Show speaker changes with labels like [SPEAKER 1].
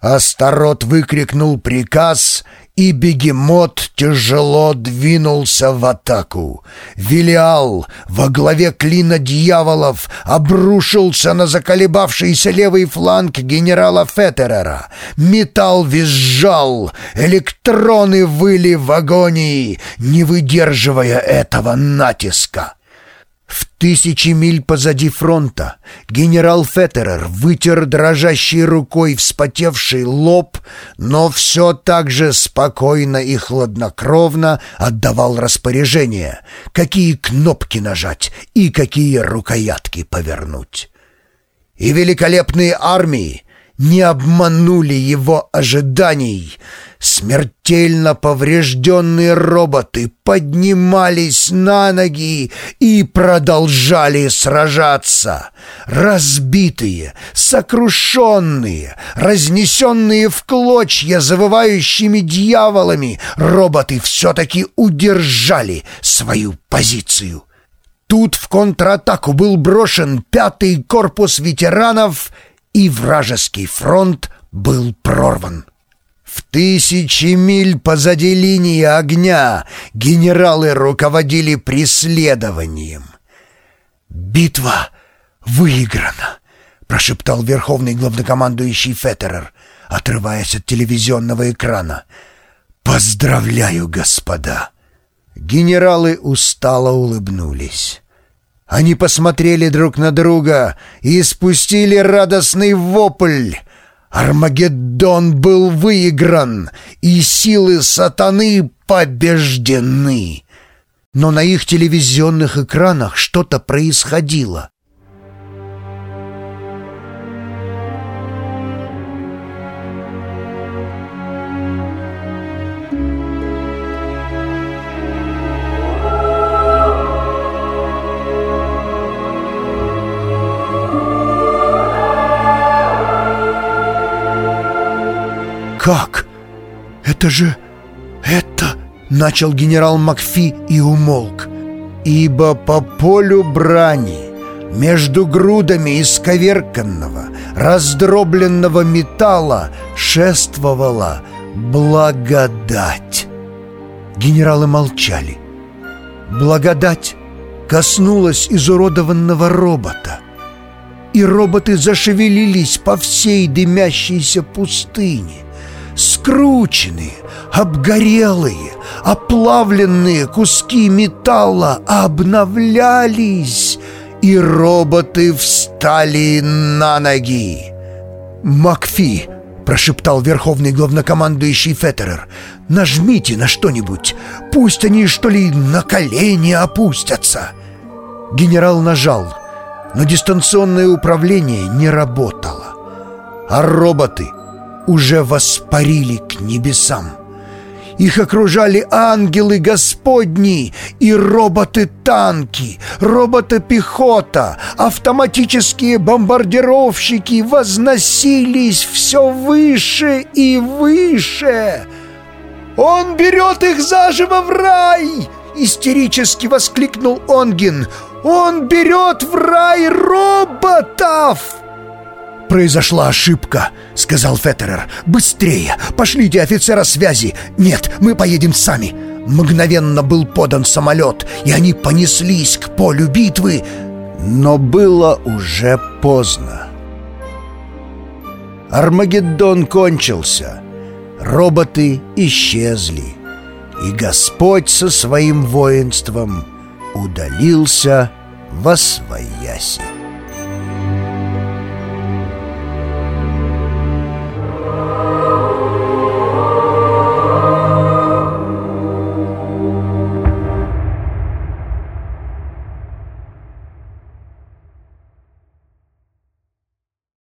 [SPEAKER 1] Астарот выкрикнул приказ, и бегемот тяжело двинулся в атаку. Велиал во главе клина дьяволов обрушился на заколебавшийся левый фланг генерала Феттерера. Металл визжал, электроны выли в агонии, не выдерживая этого натиска. В тысячи миль позади фронта генерал Феттерер вытер дрожащей рукой вспотевший лоб, но все так же спокойно и хладнокровно отдавал распоряжения, какие кнопки нажать и какие рукоятки повернуть. И великолепные армии не обманули его ожиданий. Смертельно поврежденные роботы поднимались на ноги и продолжали сражаться. Разбитые, сокрушенные, разнесенные в клочья завывающими дьяволами, роботы все-таки удержали свою позицию. Тут в контратаку был брошен пятый корпус ветеранов — и вражеский фронт был прорван. В тысячи миль позади линии огня генералы руководили преследованием. «Битва выиграна!» — прошептал верховный главнокомандующий Феттерер, отрываясь от телевизионного экрана. «Поздравляю, господа!» Генералы устало улыбнулись. Они посмотрели друг на друга и спустили радостный вопль. Армагеддон был выигран, и силы сатаны побеждены. Но на их телевизионных экранах что-то происходило. «Как? Это же... это...» — начал генерал Макфи и умолк. «Ибо по полю брани...» Между грудами исковерканного, раздробленного металла шествовала благодать. Генералы молчали. Благодать коснулась изуродованного робота. И роботы зашевелились по всей дымящейся пустыне скрученные, обгорелые, оплавленные куски металла обновлялись, и роботы встали на ноги. «Макфи!» — прошептал верховный главнокомандующий Феттерер. «Нажмите на что-нибудь, пусть они, что ли, на колени опустятся!» Генерал нажал, но дистанционное управление не работало. А роботы уже воспарили к небесам. Их окружали ангелы Господни и роботы-танки, роботы-пехота, автоматические бомбардировщики возносились все выше и выше. «Он берет их заживо в рай!» — истерически воскликнул Онгин. «Он берет в рай роботов!» «Произошла ошибка», — сказал Феттерер. «Быстрее! Пошлите офицера связи! Нет, мы поедем сами!» Мгновенно был подан самолет, и они понеслись к полю битвы, но было уже поздно. Армагеддон кончился, роботы исчезли, и Господь со своим воинством удалился во свояси.